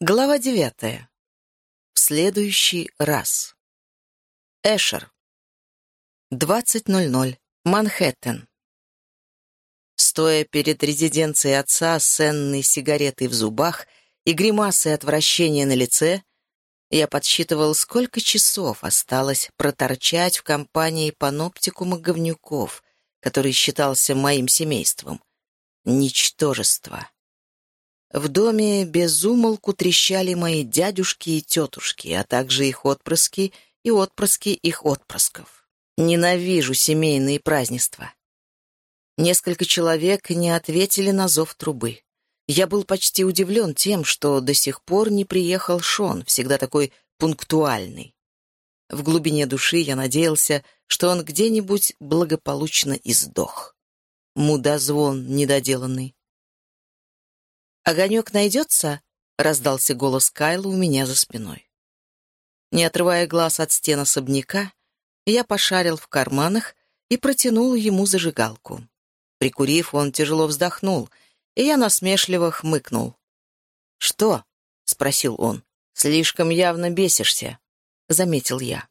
Глава девятая. В следующий раз. Эшер. 20.00. Манхэттен. Стоя перед резиденцией отца с ценной сигаретой в зубах и гримасой отвращения на лице, я подсчитывал, сколько часов осталось проторчать в компании паноптикума говнюков, который считался моим семейством. Ничтожество. В доме без умолку трещали мои дядюшки и тетушки, а также их отпрыски и отпрыски их отпрысков. Ненавижу семейные празднества. Несколько человек не ответили на зов трубы. Я был почти удивлен тем, что до сих пор не приехал Шон, всегда такой пунктуальный. В глубине души я надеялся, что он где-нибудь благополучно издох. Мудозвон недоделанный. «Огонек найдется?» — раздался голос Кайла у меня за спиной. Не отрывая глаз от стен особняка, я пошарил в карманах и протянул ему зажигалку. Прикурив, он тяжело вздохнул, и я насмешливо хмыкнул. «Что?» — спросил он. «Слишком явно бесишься», — заметил я.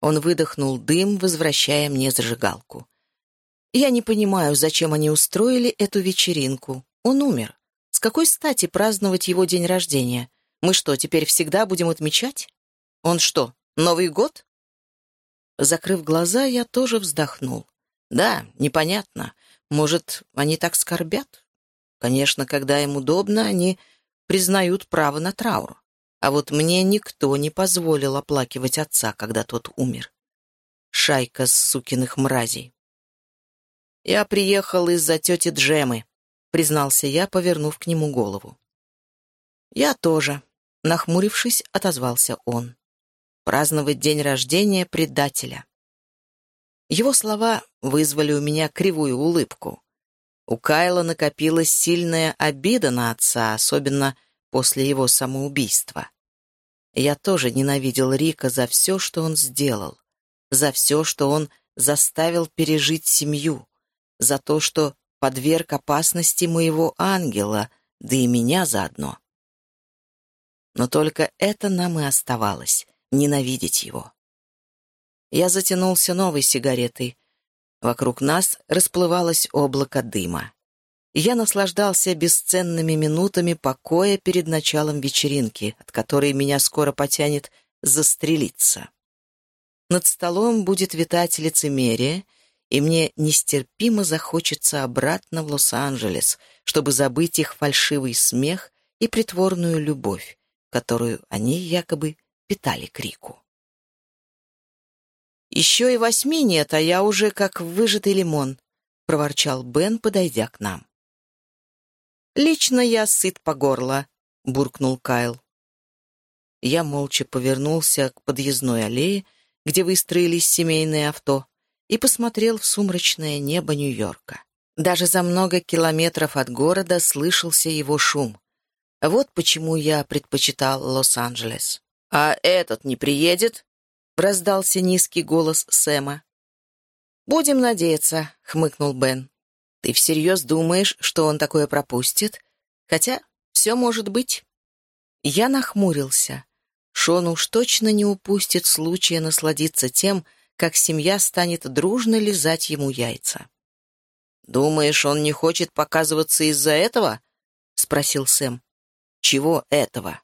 Он выдохнул дым, возвращая мне зажигалку. «Я не понимаю, зачем они устроили эту вечеринку. Он умер. С какой стати праздновать его день рождения? Мы что, теперь всегда будем отмечать? Он что, Новый год? Закрыв глаза, я тоже вздохнул. Да, непонятно. Может, они так скорбят? Конечно, когда им удобно, они признают право на траур. А вот мне никто не позволил оплакивать отца, когда тот умер. Шайка сукиных мразей. Я приехал из-за тети Джемы, — признался я, повернув к нему голову. «Я тоже», — нахмурившись, отозвался он. «Праздновать день рождения предателя». Его слова вызвали у меня кривую улыбку. У Кайла накопилась сильная обида на отца, особенно после его самоубийства. Я тоже ненавидел Рика за все, что он сделал, за все, что он заставил пережить семью, за то, что подверг опасности моего ангела, да и меня заодно. Но только это нам и оставалось — ненавидеть его. Я затянулся новой сигаретой. Вокруг нас расплывалось облако дыма. Я наслаждался бесценными минутами покоя перед началом вечеринки, от которой меня скоро потянет застрелиться. Над столом будет витать лицемерие — и мне нестерпимо захочется обратно в Лос-Анджелес, чтобы забыть их фальшивый смех и притворную любовь, которую они якобы питали к Рику. «Еще и восьми нет, а я уже как выжатый лимон», — проворчал Бен, подойдя к нам. «Лично я сыт по горло», — буркнул Кайл. Я молча повернулся к подъездной аллее, где выстроились семейные авто, и посмотрел в сумрачное небо Нью-Йорка. Даже за много километров от города слышался его шум. Вот почему я предпочитал Лос-Анджелес. «А этот не приедет?» — раздался низкий голос Сэма. «Будем надеяться», — хмыкнул Бен. «Ты всерьез думаешь, что он такое пропустит? Хотя все может быть». Я нахмурился. Шон уж точно не упустит случая насладиться тем, как семья станет дружно лизать ему яйца. «Думаешь, он не хочет показываться из-за этого?» — спросил Сэм. «Чего этого?»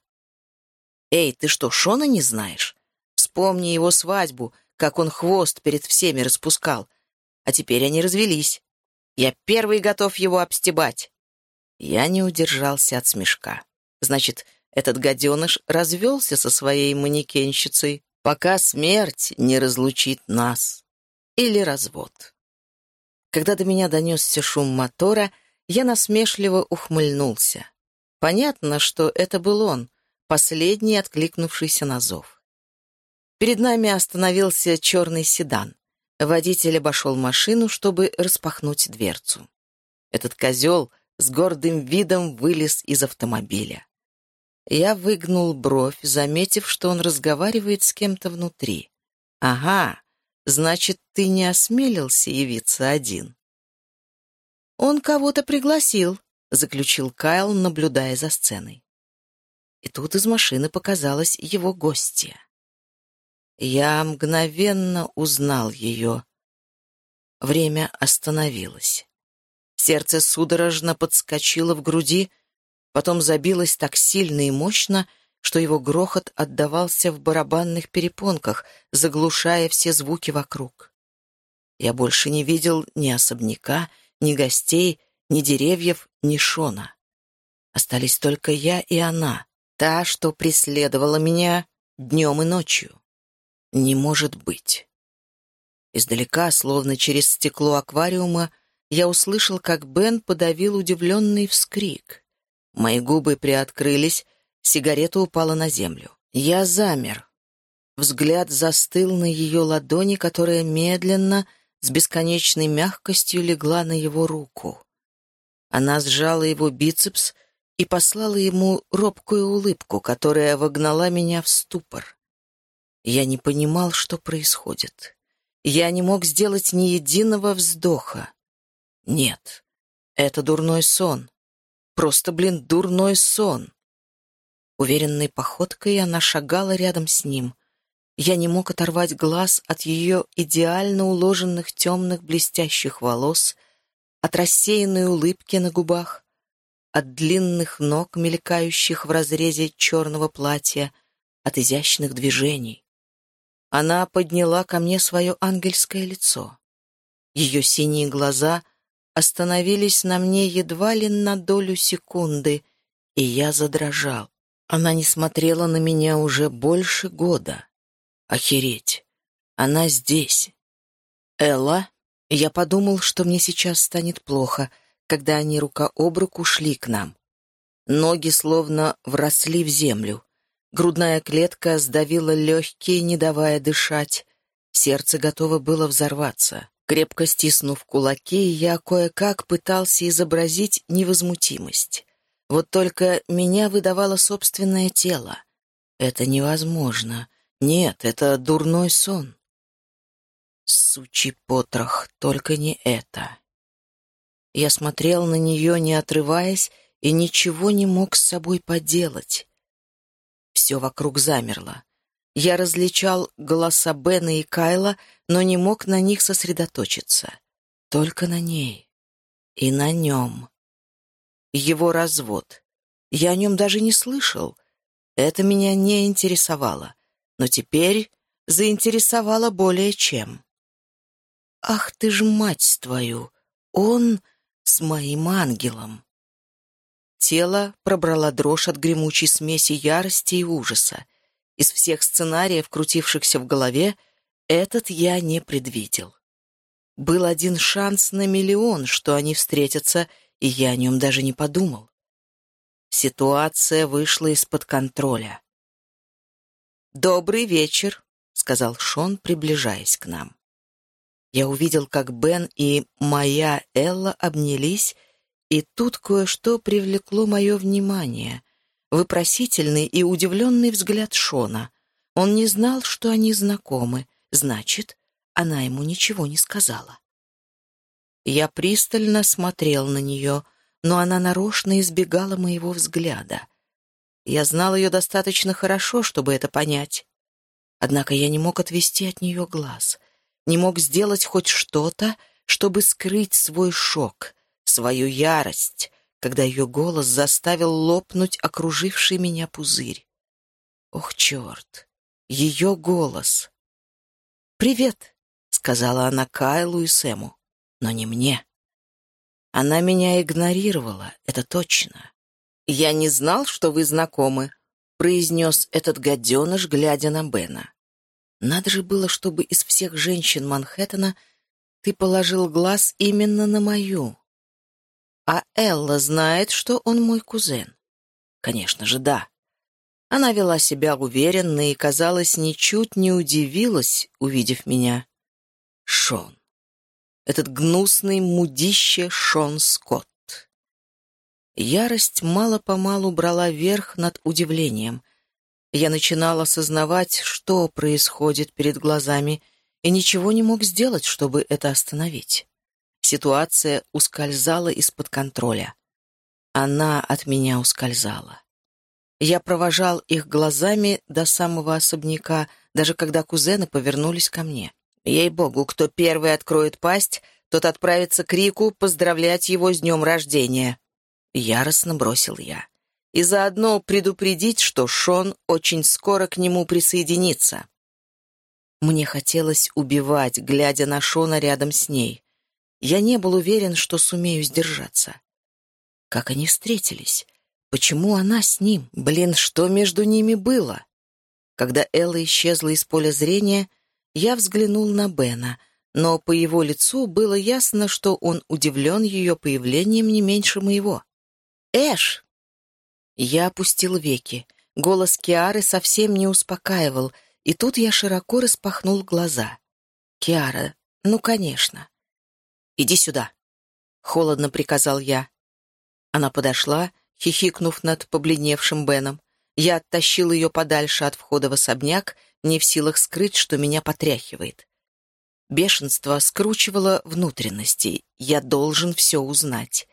«Эй, ты что, Шона не знаешь? Вспомни его свадьбу, как он хвост перед всеми распускал. А теперь они развелись. Я первый готов его обстебать». Я не удержался от смешка. Значит, этот гаденыш развелся со своей манекенщицей пока смерть не разлучит нас. Или развод. Когда до меня донесся шум мотора, я насмешливо ухмыльнулся. Понятно, что это был он, последний откликнувшийся на зов. Перед нами остановился черный седан. Водитель обошел машину, чтобы распахнуть дверцу. Этот козел с гордым видом вылез из автомобиля. Я выгнул бровь, заметив, что он разговаривает с кем-то внутри. «Ага, значит, ты не осмелился явиться один». «Он кого-то пригласил», — заключил Кайл, наблюдая за сценой. И тут из машины показалась его гостья. Я мгновенно узнал ее. Время остановилось. Сердце судорожно подскочило в груди, потом забилось так сильно и мощно, что его грохот отдавался в барабанных перепонках, заглушая все звуки вокруг. Я больше не видел ни особняка, ни гостей, ни деревьев, ни Шона. Остались только я и она, та, что преследовала меня днем и ночью. Не может быть. Издалека, словно через стекло аквариума, я услышал, как Бен подавил удивленный вскрик. Мои губы приоткрылись, сигарета упала на землю. Я замер. Взгляд застыл на ее ладони, которая медленно, с бесконечной мягкостью легла на его руку. Она сжала его бицепс и послала ему робкую улыбку, которая вогнала меня в ступор. Я не понимал, что происходит. Я не мог сделать ни единого вздоха. Нет, это дурной сон. Просто, блин, дурной сон. Уверенной походкой она шагала рядом с ним. Я не мог оторвать глаз от ее идеально уложенных темных блестящих волос, от рассеянной улыбки на губах, от длинных ног, мелькающих в разрезе черного платья, от изящных движений. Она подняла ко мне свое ангельское лицо. Ее синие глаза — остановились на мне едва ли на долю секунды, и я задрожал. Она не смотрела на меня уже больше года. Охереть! Она здесь. Элла? Я подумал, что мне сейчас станет плохо, когда они рука об руку шли к нам. Ноги словно вросли в землю. Грудная клетка сдавила легкие, не давая дышать. Сердце готово было взорваться. Крепко стиснув кулаки, я кое-как пытался изобразить невозмутимость. Вот только меня выдавало собственное тело. Это невозможно. Нет, это дурной сон. Сучий потрох, только не это. Я смотрел на нее, не отрываясь, и ничего не мог с собой поделать. Все вокруг замерло. Я различал голоса Бена и Кайла, но не мог на них сосредоточиться. Только на ней. И на нем. Его развод. Я о нем даже не слышал. Это меня не интересовало. Но теперь заинтересовало более чем. «Ах ты ж мать твою! Он с моим ангелом!» Тело пробрала дрожь от гремучей смеси ярости и ужаса. Из всех сценариев, крутившихся в голове, этот я не предвидел. Был один шанс на миллион, что они встретятся, и я о нем даже не подумал. Ситуация вышла из-под контроля. «Добрый вечер», — сказал Шон, приближаясь к нам. Я увидел, как Бен и моя Элла обнялись, и тут кое-что привлекло мое внимание вопросительный и удивленный взгляд Шона. Он не знал, что они знакомы, значит, она ему ничего не сказала. Я пристально смотрел на нее, но она нарочно избегала моего взгляда. Я знал ее достаточно хорошо, чтобы это понять. Однако я не мог отвести от нее глаз, не мог сделать хоть что-то, чтобы скрыть свой шок, свою ярость, когда ее голос заставил лопнуть окруживший меня пузырь. Ох, черт! Ее голос! «Привет!» — сказала она Кайлу и Сэму, но не мне. Она меня игнорировала, это точно. «Я не знал, что вы знакомы», — произнес этот гаденыш, глядя на Бена. «Надо же было, чтобы из всех женщин Манхэттена ты положил глаз именно на мою. А Элла знает, что он мой кузен? Конечно же, да. Она вела себя уверенно и, казалось, ничуть не удивилась, увидев меня. Шон. Этот гнусный мудище Шон Скотт. Ярость мало-помалу брала верх над удивлением. Я начинал осознавать, что происходит перед глазами, и ничего не мог сделать, чтобы это остановить. Ситуация ускользала из-под контроля. Она от меня ускользала. Я провожал их глазами до самого особняка, даже когда кузены повернулись ко мне. Ей-богу, кто первый откроет пасть, тот отправится к Рику поздравлять его с днем рождения. Яростно бросил я. И заодно предупредить, что Шон очень скоро к нему присоединится. Мне хотелось убивать, глядя на Шона рядом с ней. Я не был уверен, что сумею сдержаться. Как они встретились? Почему она с ним? Блин, что между ними было? Когда Элла исчезла из поля зрения, я взглянул на Бена, но по его лицу было ясно, что он удивлен ее появлением не меньше моего. «Эш!» Я опустил веки. Голос Киары совсем не успокаивал, и тут я широко распахнул глаза. «Киара, ну, конечно». «Иди сюда», — холодно приказал я. Она подошла, хихикнув над побледневшим Беном. Я оттащил ее подальше от входа в особняк, не в силах скрыть, что меня потряхивает. Бешенство скручивало внутренности. Я должен все узнать.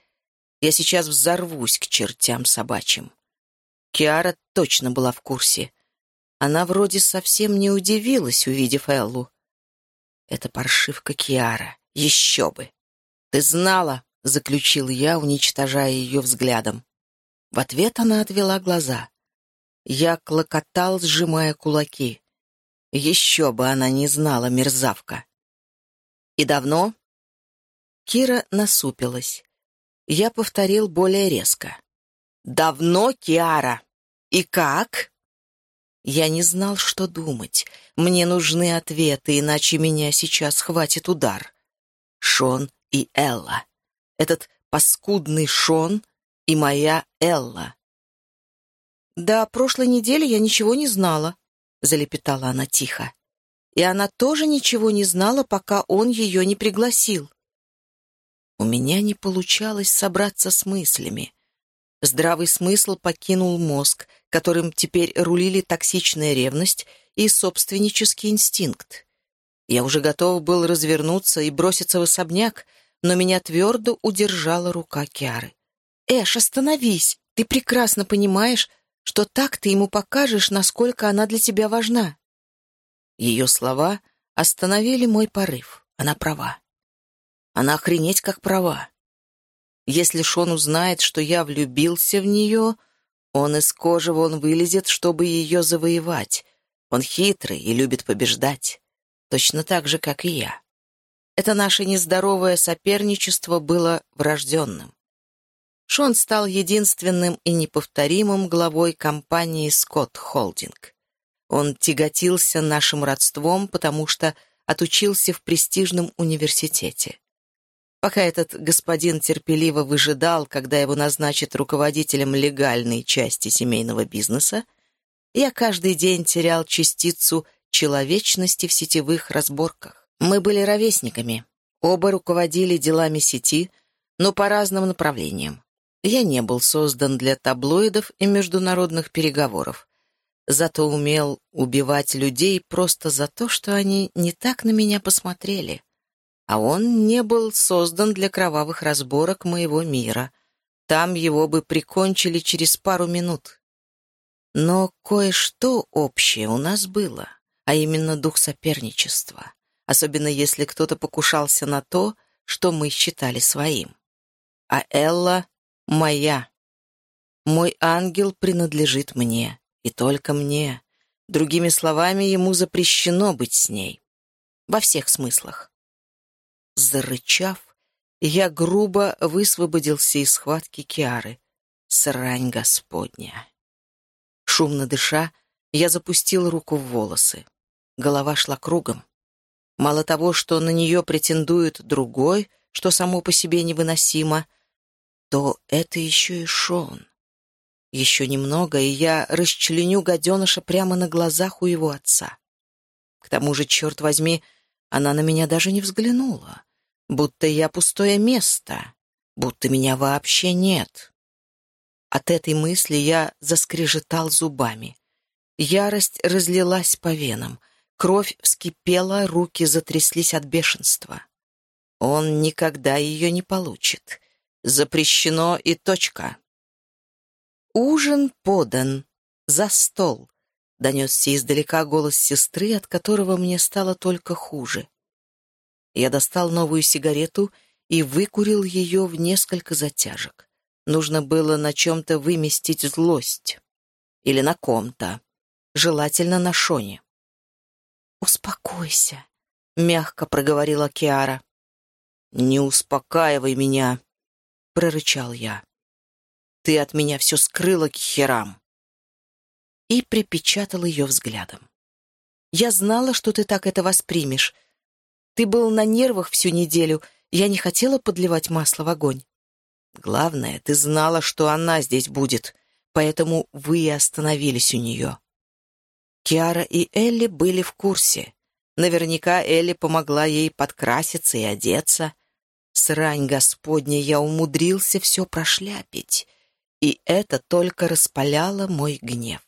Я сейчас взорвусь к чертям собачьим. Киара точно была в курсе. Она вроде совсем не удивилась, увидев Эллу. Это паршивка Киара. Еще бы. «Ты знала», — заключил я, уничтожая ее взглядом. В ответ она отвела глаза. Я клокотал, сжимая кулаки. Еще бы она не знала, мерзавка. «И давно?» Кира насупилась. Я повторил более резко. «Давно, Киара? И как?» Я не знал, что думать. Мне нужны ответы, иначе меня сейчас хватит удар. Шон и Элла. Этот паскудный Шон и моя Элла. «До прошлой недели я ничего не знала», — залепетала она тихо. «И она тоже ничего не знала, пока он ее не пригласил». У меня не получалось собраться с мыслями. Здравый смысл покинул мозг, которым теперь рулили токсичная ревность и собственнический инстинкт. Я уже готов был развернуться и броситься в особняк, но меня твердо удержала рука Киары. «Эш, остановись! Ты прекрасно понимаешь, что так ты ему покажешь, насколько она для тебя важна». Ее слова остановили мой порыв. Она права. Она охренеть как права. Если Шон узнает, что я влюбился в нее, он из кожи вон вылезет, чтобы ее завоевать. Он хитрый и любит побеждать. Точно так же, как и я. Это наше нездоровое соперничество было врожденным. Шон стал единственным и неповторимым главой компании «Скотт Холдинг». Он тяготился нашим родством, потому что отучился в престижном университете. Пока этот господин терпеливо выжидал, когда его назначат руководителем легальной части семейного бизнеса, я каждый день терял частицу человечности в сетевых разборках. Мы были ровесниками, оба руководили делами сети, но по разным направлениям. Я не был создан для таблоидов и международных переговоров. Зато умел убивать людей просто за то, что они не так на меня посмотрели. А он не был создан для кровавых разборок моего мира. Там его бы прикончили через пару минут. Но кое-что общее у нас было, а именно дух соперничества, особенно если кто-то покушался на то, что мы считали своим. А Элла моя. Мой ангел принадлежит мне, и только мне. Другими словами, ему запрещено быть с ней. Во всех смыслах. Зарычав, я грубо высвободился из схватки Киары. Срань Господня. Шумно дыша, я запустил руку в волосы. Голова шла кругом. Мало того, что на нее претендует другой, что само по себе невыносимо, то это еще и Шон. Еще немного, и я расчленю гаденыша прямо на глазах у его отца. К тому же, черт возьми, она на меня даже не взглянула, будто я пустое место, будто меня вообще нет. От этой мысли я заскрежетал зубами. Ярость разлилась по венам, кровь вскипела, руки затряслись от бешенства. Он никогда ее не получит. Запрещено и точка. «Ужин подан», за стол!» — донесся издалека голос сестры, от которого мне стало только хуже. Я достал новую сигарету и выкурил ее в несколько затяжек. Нужно было на чем-то выместить злость. Или на ком-то. Желательно на Шоне. «Успокойся», — мягко проговорила Киара. «Не успокаивай меня», — прорычал я. «Ты от меня все скрыла к херам». И припечатал ее взглядом. «Я знала, что ты так это воспримешь. Ты был на нервах всю неделю, я не хотела подливать масло в огонь». «Главное, ты знала, что она здесь будет, поэтому вы и остановились у нее». Киара и Элли были в курсе. Наверняка Элли помогла ей подкраситься и одеться. Срань Господня, я умудрился все прошляпить, и это только распаляло мой гнев.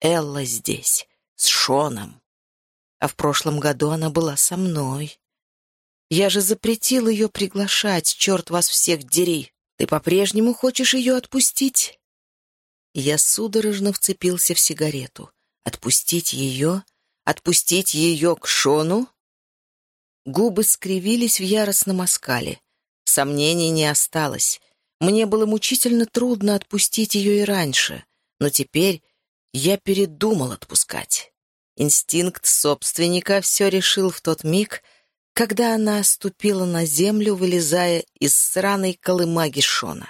Элла здесь, с Шоном. А в прошлом году она была со мной. Я же запретил ее приглашать, черт вас всех дери. Ты по-прежнему хочешь ее отпустить? Я судорожно вцепился в сигарету. Отпустить ее? Отпустить ее к Шону? Губы скривились в яростном оскале. Сомнений не осталось. Мне было мучительно трудно отпустить ее и раньше, но теперь я передумал отпускать. Инстинкт собственника все решил в тот миг, когда она ступила на землю, вылезая из сраной колымаги Шона.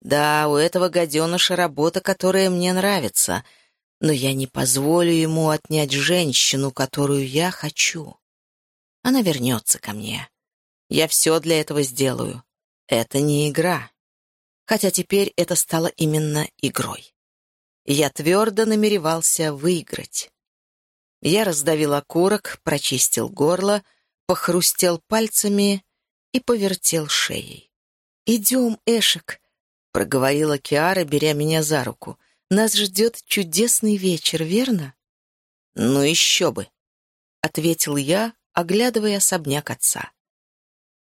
Да, у этого гаденыша работа, которая мне нравится — но я не позволю ему отнять женщину, которую я хочу. Она вернется ко мне. Я все для этого сделаю. Это не игра. Хотя теперь это стало именно игрой. Я твердо намеревался выиграть. Я раздавил окурок, прочистил горло, похрустел пальцами и повертел шеей. «Идем, Эшек», — проговорила Киара, беря меня за руку. Нас ждет чудесный вечер, верно?» «Ну еще бы», — ответил я, оглядывая особняк отца.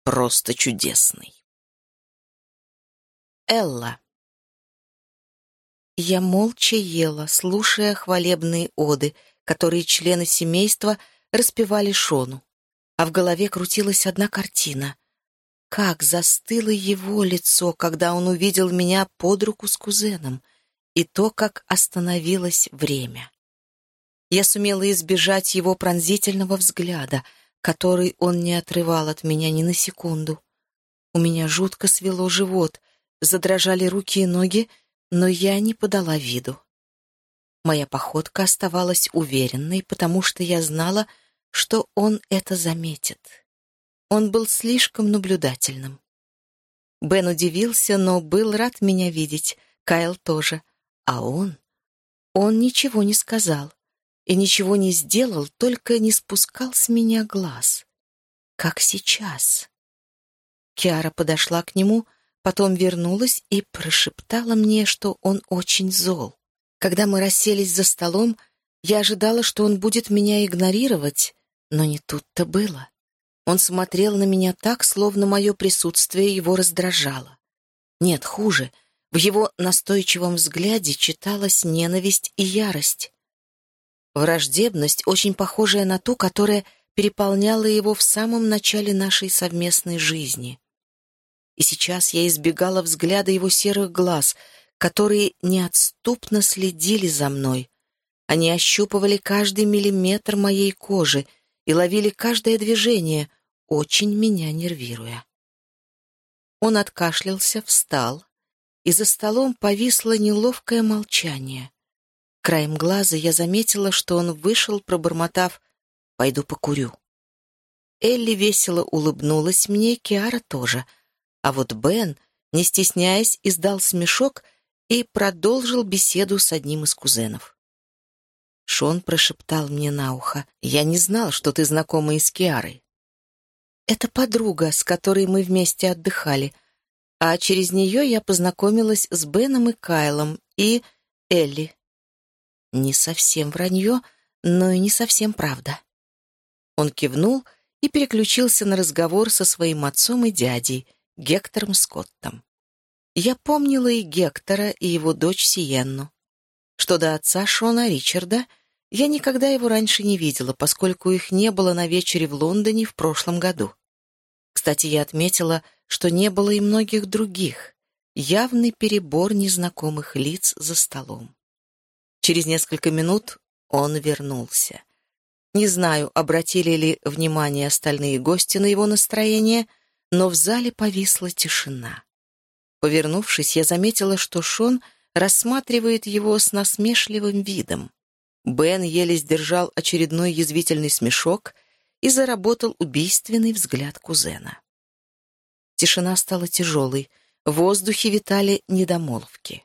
«Просто чудесный». Элла. Я молча ела, слушая хвалебные оды, которые члены семейства распевали Шону. А в голове крутилась одна картина. Как застыло его лицо, когда он увидел меня под руку с кузеном — и то, как остановилось время. Я сумела избежать его пронзительного взгляда, который он не отрывал от меня ни на секунду. У меня жутко свело живот, задрожали руки и ноги, но я не подала виду. Моя походка оставалась уверенной, потому что я знала, что он это заметит. Он был слишком наблюдательным. Бен удивился, но был рад меня видеть, Кайл тоже — а он? Он ничего не сказал и ничего не сделал, только не спускал с меня глаз. Как сейчас. Киара подошла к нему, потом вернулась и прошептала мне, что он очень зол. Когда мы расселись за столом, я ожидала, что он будет меня игнорировать, но не тут-то было. Он смотрел на меня так, словно мое присутствие его раздражало. Нет, хуже — в его настойчивом взгляде читалась ненависть и ярость. Враждебность, очень похожая на ту, которая переполняла его в самом начале нашей совместной жизни. И сейчас я избегала взгляда его серых глаз, которые неотступно следили за мной. Они ощупывали каждый миллиметр моей кожи и ловили каждое движение, очень меня нервируя. Он откашлялся, встал, и за столом повисло неловкое молчание. Краем глаза я заметила, что он вышел, пробормотав «Пойду покурю». Элли весело улыбнулась мне, Киара тоже, а вот Бен, не стесняясь, издал смешок и продолжил беседу с одним из кузенов. Шон прошептал мне на ухо. «Я не знал, что ты знакома с Киарой». «Это подруга, с которой мы вместе отдыхали», а через нее я познакомилась с Беном и Кайлом и Элли. Не совсем вранье, но и не совсем правда. Он кивнул и переключился на разговор со своим отцом и дядей, Гектором Скоттом. Я помнила и Гектора, и его дочь Сиенну. Что до отца Шона Ричарда, я никогда его раньше не видела, поскольку их не было на вечере в Лондоне в прошлом году. Кстати, я отметила, что не было и многих других. Явный перебор незнакомых лиц за столом. Через несколько минут он вернулся. Не знаю, обратили ли внимание остальные гости на его настроение, но в зале повисла тишина. Повернувшись, я заметила, что Шон рассматривает его с насмешливым видом. Бен еле сдержал очередной язвительный смешок и заработал убийственный взгляд кузена. Тишина стала тяжелой, в воздухе витали недомолвки.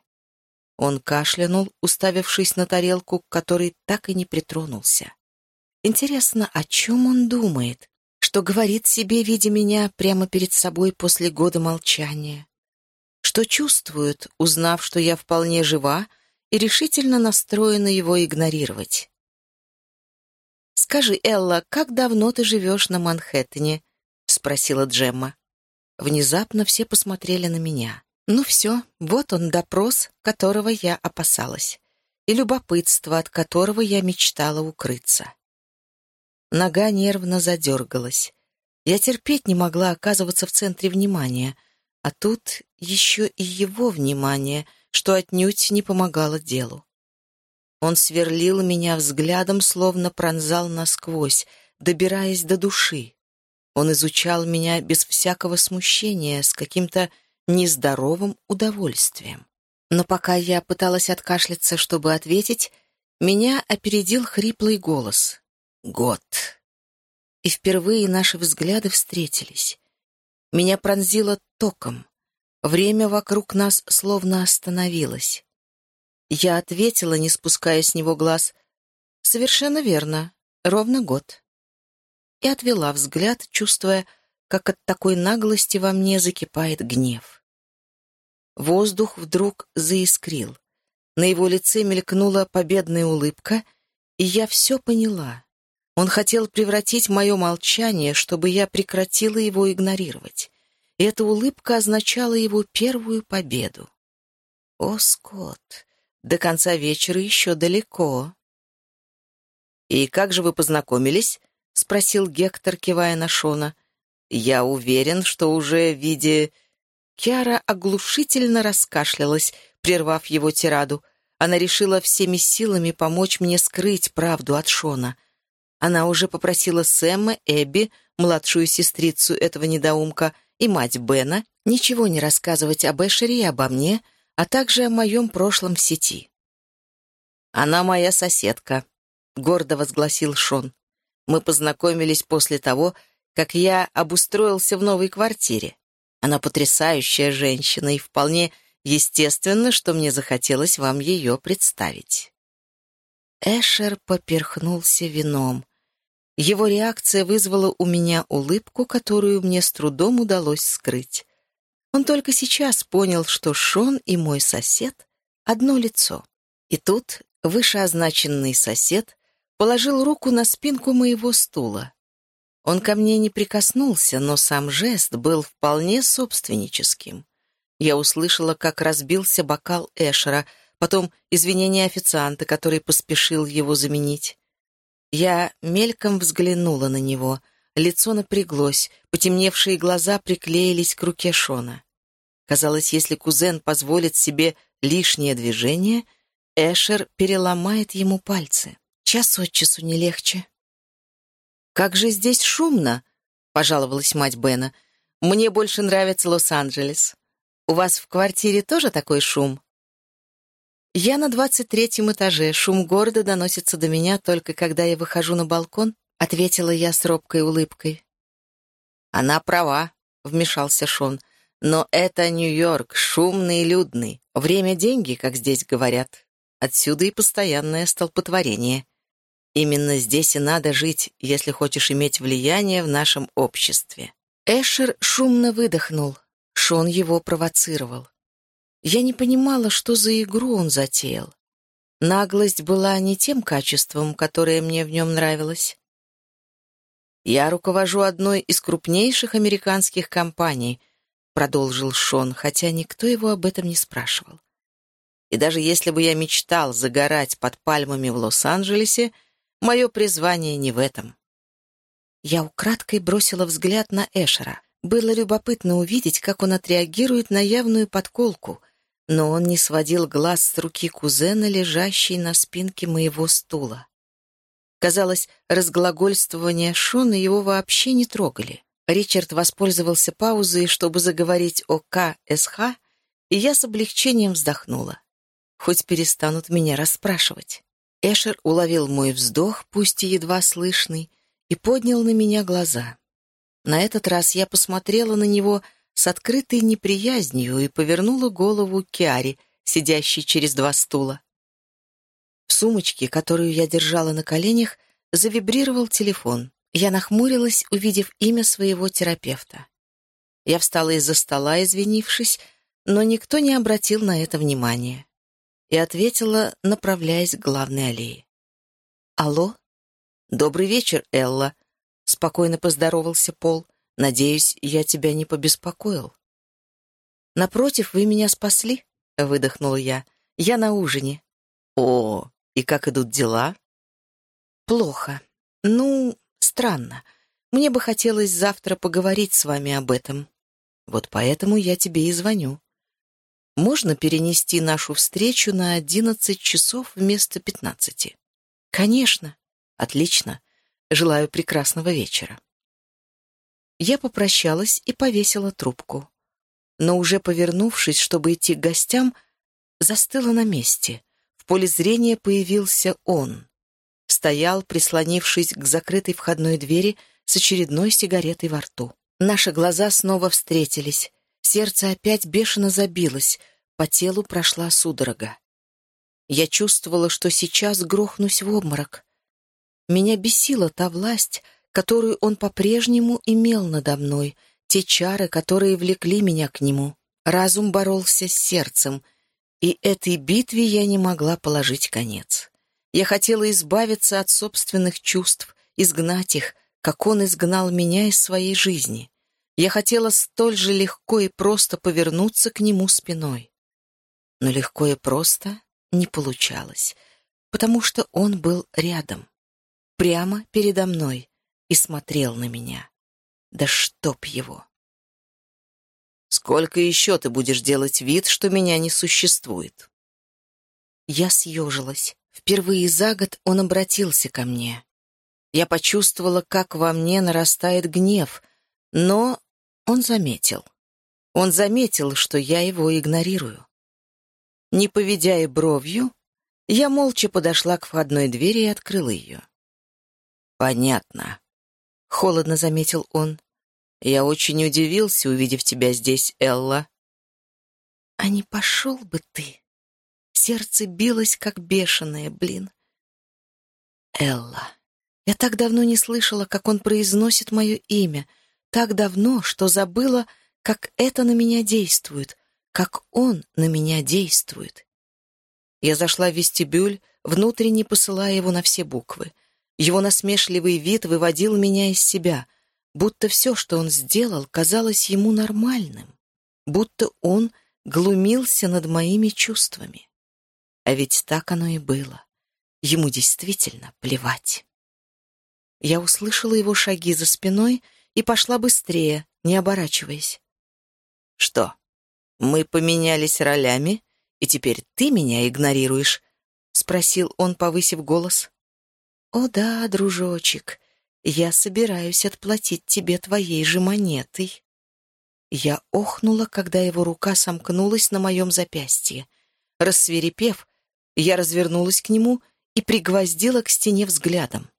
Он кашлянул, уставившись на тарелку, к которой так и не притронулся. Интересно, о чем он думает? Что говорит себе, видя меня прямо перед собой после года молчания? Что чувствует, узнав, что я вполне жива и решительно настроена его игнорировать? «Скажи, Элла, как давно ты живешь на Манхэттене?» — спросила Джемма. Внезапно все посмотрели на меня. Ну все, вот он допрос, которого я опасалась, и любопытство, от которого я мечтала укрыться. Нога нервно задергалась. Я терпеть не могла оказываться в центре внимания, а тут еще и его внимание, что отнюдь не помогало делу. Он сверлил меня взглядом, словно пронзал насквозь, добираясь до души. Он изучал меня без всякого смущения, с каким-то нездоровым удовольствием. Но пока я пыталась откашляться, чтобы ответить, меня опередил хриплый голос. «Год». И впервые наши взгляды встретились. Меня пронзило током. Время вокруг нас словно остановилось. Я ответила, не спуская с него глаз, «Совершенно верно, ровно год». И отвела взгляд, чувствуя, как от такой наглости во мне закипает гнев. Воздух вдруг заискрил. На его лице мелькнула победная улыбка, и я все поняла. Он хотел превратить мое молчание, чтобы я прекратила его игнорировать. И эта улыбка означала его первую победу. О, Скотт, до конца вечера еще далеко. «И как же вы познакомились?» — спросил Гектор, кивая на Шона. «Я уверен, что уже в виде Киара оглушительно раскашлялась, прервав его тираду. Она решила всеми силами помочь мне скрыть правду от Шона. Она уже попросила Сэма, Эбби, младшую сестрицу этого недоумка, и мать Бена, ничего не рассказывать об Эшере и обо мне, а также о моем прошлом в сети. «Она моя соседка», — гордо возгласил Шон. «Мы познакомились после того, как я обустроился в новой квартире. Она потрясающая женщина, и вполне естественно, что мне захотелось вам ее представить». Эшер поперхнулся вином. Его реакция вызвала у меня улыбку, которую мне с трудом удалось скрыть. Он только сейчас понял, что Шон и мой сосед — одно лицо. И тут вышеозначенный сосед положил руку на спинку моего стула. Он ко мне не прикоснулся, но сам жест был вполне собственническим. Я услышала, как разбился бокал Эшера, потом извинения официанта, который поспешил его заменить. Я мельком взглянула на него. Лицо напряглось, потемневшие глаза приклеились к руке Шона. Казалось, если кузен позволит себе лишнее движение, Эшер переломает ему пальцы. Час от часу не легче. «Как же здесь шумно!» — пожаловалась мать Бена. «Мне больше нравится Лос-Анджелес. У вас в квартире тоже такой шум?» «Я на двадцать третьем этаже. Шум города доносится до меня только когда я выхожу на балкон», — ответила я с робкой улыбкой. «Она права», — вмешался Шон. «Но это Нью-Йорк, шумный и людный. Время — деньги, как здесь говорят. Отсюда и постоянное столпотворение. Именно здесь и надо жить, если хочешь иметь влияние в нашем обществе». Эшер шумно выдохнул. Шон его провоцировал. Я не понимала, что за игру он затеял. Наглость была не тем качеством, которое мне в нем нравилось. «Я руковожу одной из крупнейших американских компаний», — продолжил Шон, хотя никто его об этом не спрашивал. И даже если бы я мечтал загорать под пальмами в Лос-Анджелесе, мое призвание не в этом. Я украдкой бросила взгляд на Эшера. Было любопытно увидеть, как он отреагирует на явную подколку, но он не сводил глаз с руки кузена, лежащей на спинке моего стула. Казалось, разглагольствования Шона его вообще не трогали. Ричард воспользовался паузой, чтобы заговорить о КСХ, и я с облегчением вздохнула. Хоть перестанут меня расспрашивать. Эшер уловил мой вздох, пусть и едва слышный, и поднял на меня глаза. На этот раз я посмотрела на него с открытой неприязнью и повернула голову Киаре, сидящей через два стула. В сумочке, которую я держала на коленях, завибрировал телефон. Я нахмурилась, увидев имя своего терапевта. Я встала из-за стола, извинившись, но никто не обратил на это внимания. И ответила, направляясь к главной аллее. «Алло?» «Добрый вечер, Элла», — спокойно поздоровался Пол. «Надеюсь, я тебя не побеспокоил». «Напротив, вы меня спасли?» — выдохнула я. «Я на ужине». «О, и как идут дела?» «Плохо. Ну, Странно. Мне бы хотелось завтра поговорить с вами об этом. Вот поэтому я тебе и звоню. Можно перенести нашу встречу на одиннадцать часов вместо пятнадцати? Конечно. Отлично. Желаю прекрасного вечера. Я попрощалась и повесила трубку. Но уже повернувшись, чтобы идти к гостям, застыла на месте. В поле зрения появился он стоял, прислонившись к закрытой входной двери с очередной сигаретой во рту. Наши глаза снова встретились. Сердце опять бешено забилось, по телу прошла судорога. Я чувствовала, что сейчас грохнусь в обморок. Меня бесила та власть, которую он по-прежнему имел надо мной, те чары, которые влекли меня к нему. Разум боролся с сердцем, и этой битве я не могла положить конец. Я хотела избавиться от собственных чувств, изгнать их, как он изгнал меня из своей жизни. Я хотела столь же легко и просто повернуться к нему спиной. Но легко и просто не получалось, потому что он был рядом, прямо передо мной, и смотрел на меня. Да чтоб его! «Сколько еще ты будешь делать вид, что меня не существует?» Я съежилась. Впервые за год он обратился ко мне. Я почувствовала, как во мне нарастает гнев, но он заметил. Он заметил, что я его игнорирую. Не поведя и бровью, я молча подошла к входной двери и открыла ее. «Понятно», — холодно заметил он. «Я очень удивился, увидев тебя здесь, Элла». «А не пошел бы ты?» Сердце билось, как бешеное, блин. Элла. Я так давно не слышала, как он произносит мое имя. Так давно, что забыла, как это на меня действует, как он на меня действует. Я зашла в вестибюль, внутренне посылая его на все буквы. Его насмешливый вид выводил меня из себя, будто все, что он сделал, казалось ему нормальным, будто он глумился над моими чувствами. А ведь так оно и было. Ему действительно плевать. Я услышала его шаги за спиной и пошла быстрее, не оборачиваясь. «Что, мы поменялись ролями, и теперь ты меня игнорируешь?» — спросил он, повысив голос. «О да, дружочек, я собираюсь отплатить тебе твоей же монетой». Я охнула, когда его рука сомкнулась на моем запястье. Рассверепев, я развернулась к нему и пригвоздила к стене взглядом.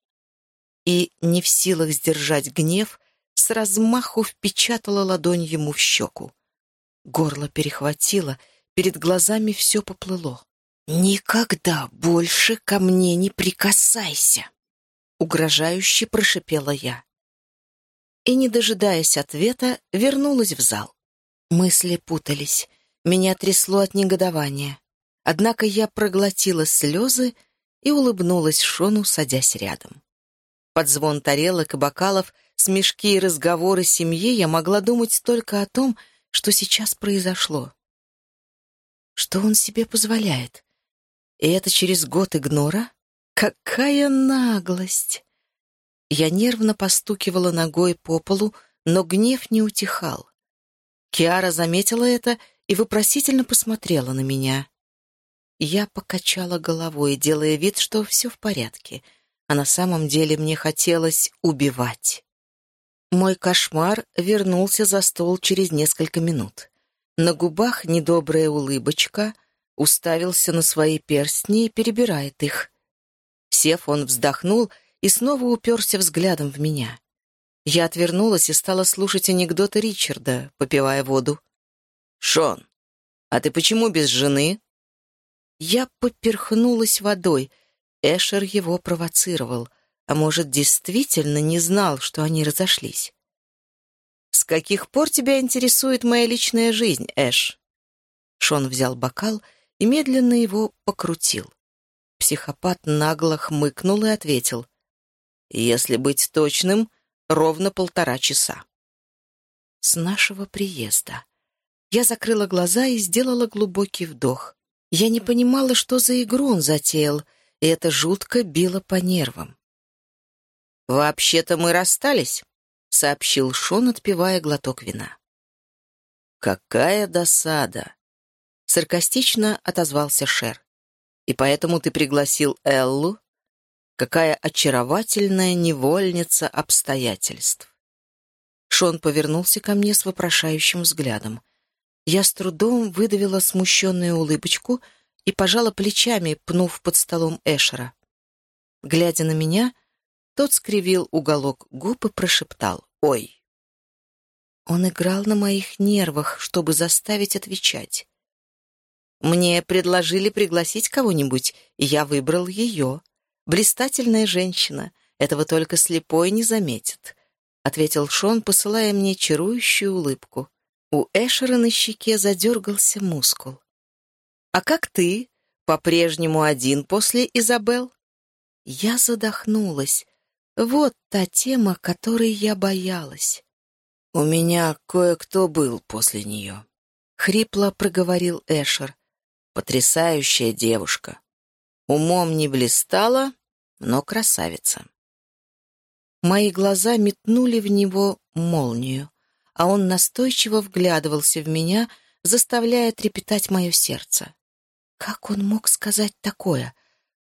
И, не в силах сдержать гнев, с размаху впечатала ладонь ему в щеку. Горло перехватило, перед глазами все поплыло. «Никогда больше ко мне не прикасайся!» Угрожающе прошипела я. И, не дожидаясь ответа, вернулась в зал. Мысли путались. Меня трясло от негодования. Однако я проглотила слезы и улыбнулась Шону, садясь рядом. Под звон тарелок и бокалов, смешки и разговоры семьи я могла думать только о том, что сейчас произошло. Что он себе позволяет? И это через год игнора? Какая наглость! Я нервно постукивала ногой по полу, но гнев не утихал. Киара заметила это и вопросительно посмотрела на меня. Я покачала головой, делая вид, что все в порядке, а на самом деле мне хотелось убивать. Мой кошмар вернулся за стол через несколько минут. На губах недобрая улыбочка, уставился на свои перстни и перебирает их. Сев, он вздохнул и снова уперся взглядом в меня. Я отвернулась и стала слушать анекдоты Ричарда, попивая воду. «Шон, а ты почему без жены?» Я поперхнулась водой. Эшер его провоцировал, а может, действительно не знал, что они разошлись. «С каких пор тебя интересует моя личная жизнь, Эш?» Шон взял бокал и медленно его покрутил. Психопат нагло хмыкнул и ответил. «Если быть точным, ровно полтора часа». С нашего приезда. Я закрыла глаза и сделала глубокий вдох. Я не понимала, что за игру он затеял, и это жутко било по нервам. «Вообще-то мы расстались», — сообщил Шон, отпивая глоток вина. «Какая досада!» — саркастично отозвался Шер. «И поэтому ты пригласил Эллу? Какая очаровательная невольница обстоятельств!» Шон повернулся ко мне с вопрошающим взглядом. Я с трудом выдавила смущенную улыбочку и пожала плечами, пнув под столом Эшера. Глядя на меня, тот скривил уголок губ и прошептал «Ой». Он играл на моих нервах, чтобы заставить отвечать. Мне предложили пригласить кого-нибудь, и я выбрал ее. Блистательная женщина, этого только слепой не заметит, — ответил Шон, посылая мне чарующую улыбку. У Эшера на щеке задергался мускул. «А как ты? По-прежнему один после Изабел?» Я задохнулась. Вот та тема, которой я боялась. «У меня кое-кто был после нее», — хрипло проговорил Эшер. «Потрясающая девушка. Умом не блистала, но красавица». Мои глаза метнули в него молнию а он настойчиво вглядывался в меня, заставляя трепетать мое сердце. Как он мог сказать такое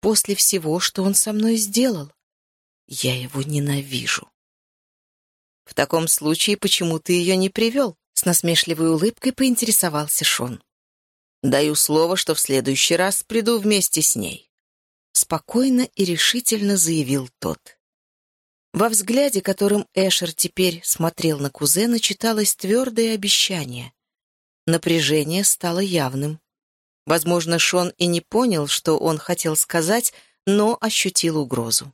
после всего, что он со мной сделал? Я его ненавижу. В таком случае, почему ты ее не привел? С насмешливой улыбкой поинтересовался Шон. Даю слово, что в следующий раз приду вместе с ней. Спокойно и решительно заявил тот. Во взгляде, которым Эшер теперь смотрел на кузена, читалось твердое обещание. Напряжение стало явным. Возможно, Шон и не понял, что он хотел сказать, но ощутил угрозу.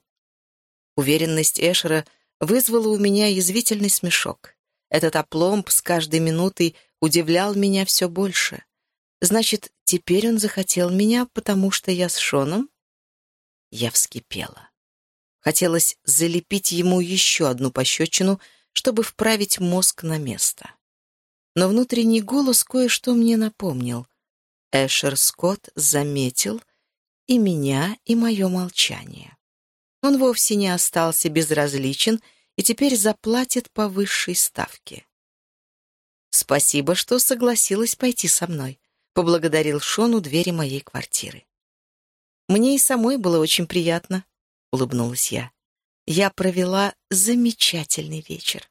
Уверенность Эшера вызвала у меня язвительный смешок. Этот опломб с каждой минутой удивлял меня все больше. Значит, теперь он захотел меня, потому что я с Шоном? Я вскипела. Хотелось залепить ему еще одну пощечину, чтобы вправить мозг на место. Но внутренний голос кое-что мне напомнил. Эшер Скотт заметил и меня, и мое молчание. Он вовсе не остался безразличен и теперь заплатит по высшей ставке. «Спасибо, что согласилась пойти со мной», — поблагодарил Шон у двери моей квартиры. «Мне и самой было очень приятно», — улыбнулась я. «Я провела замечательный вечер».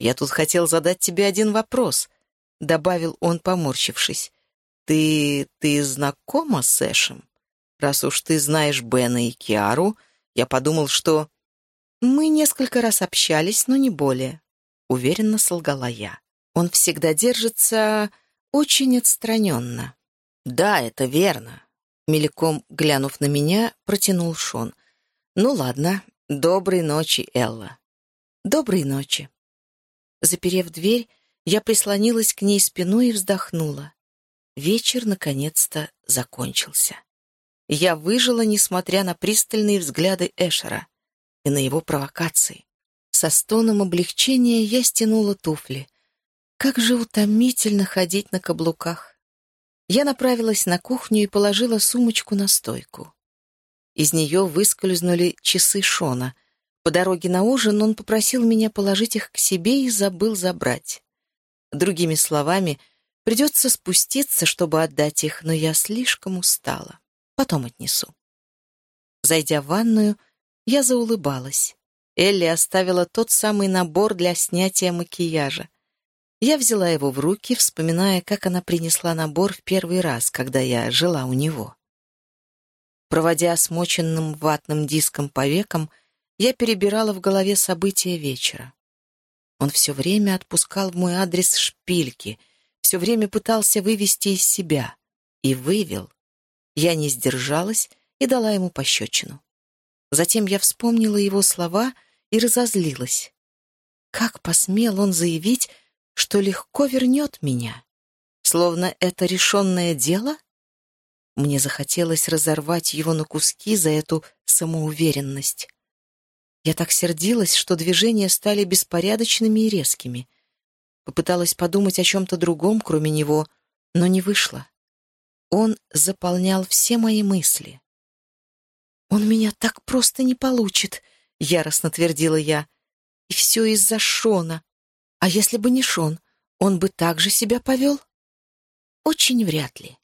«Я тут хотел задать тебе один вопрос», — добавил он, поморщившись. «Ты... ты знакома с Эшем? Раз уж ты знаешь Бена и Киару, я подумал, что...» «Мы несколько раз общались, но не более», — уверенно солгала я. «Он всегда держится очень отстраненно». «Да, это верно. Мельком глянув на меня, протянул Шон. «Ну ладно, доброй ночи, Элла». «Доброй ночи». Заперев дверь, я прислонилась к ней спиной и вздохнула. Вечер, наконец-то, закончился. Я выжила, несмотря на пристальные взгляды Эшера и на его провокации. Со стоном облегчения я стянула туфли. Как же утомительно ходить на каблуках. Я направилась на кухню и положила сумочку на стойку. Из нее выскользнули часы Шона. По дороге на ужин он попросил меня положить их к себе и забыл забрать. Другими словами, придется спуститься, чтобы отдать их, но я слишком устала. Потом отнесу. Зайдя в ванную, я заулыбалась. Элли оставила тот самый набор для снятия макияжа. Я взяла его в руки, вспоминая, как она принесла набор в первый раз, когда я жила у него. Проводя смоченным ватным диском по векам, я перебирала в голове события вечера. Он все время отпускал в мой адрес шпильки, все время пытался вывести из себя. И вывел. Я не сдержалась и дала ему пощечину. Затем я вспомнила его слова и разозлилась. Как посмел он заявить, что легко вернет меня? Словно это решенное дело? Мне захотелось разорвать его на куски за эту самоуверенность. Я так сердилась, что движения стали беспорядочными и резкими. Попыталась подумать о чем-то другом, кроме него, но не вышло. Он заполнял все мои мысли. «Он меня так просто не получит», — яростно твердила я. «И все из-за Шона. А если бы не Шон, он бы так же себя повел?» «Очень вряд ли.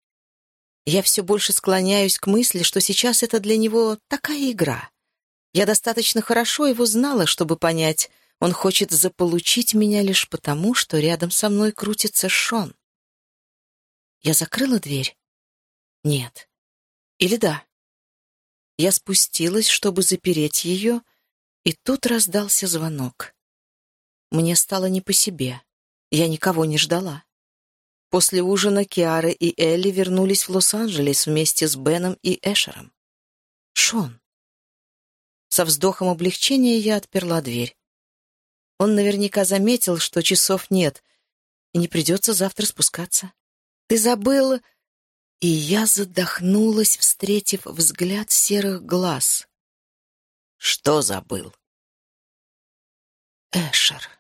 Я все больше склоняюсь к мысли, что сейчас это для него такая игра. Я достаточно хорошо его знала, чтобы понять, он хочет заполучить меня лишь потому, что рядом со мной крутится Шон. Я закрыла дверь? Нет. Или да? Я спустилась, чтобы запереть ее, и тут раздался звонок. Мне стало не по себе. Я никого не ждала. После ужина Киара и Элли вернулись в Лос-Анджелес вместе с Беном и Эшером. Шон. Со вздохом облегчения я отперла дверь. Он наверняка заметил, что часов нет, и не придется завтра спускаться. «Ты забыл...» И я задохнулась, встретив взгляд серых глаз. Что забыл? Эшер.